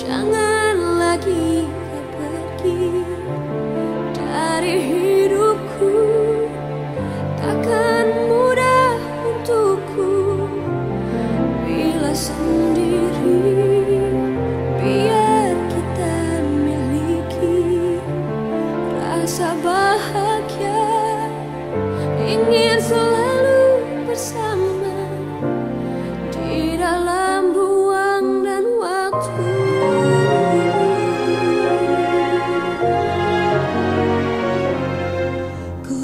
Jangan lagi kau pergi dari hidupku. Takkan mudah untukku. Bila sendiri Biar kita miliki rasa bahagia. Ingin selalu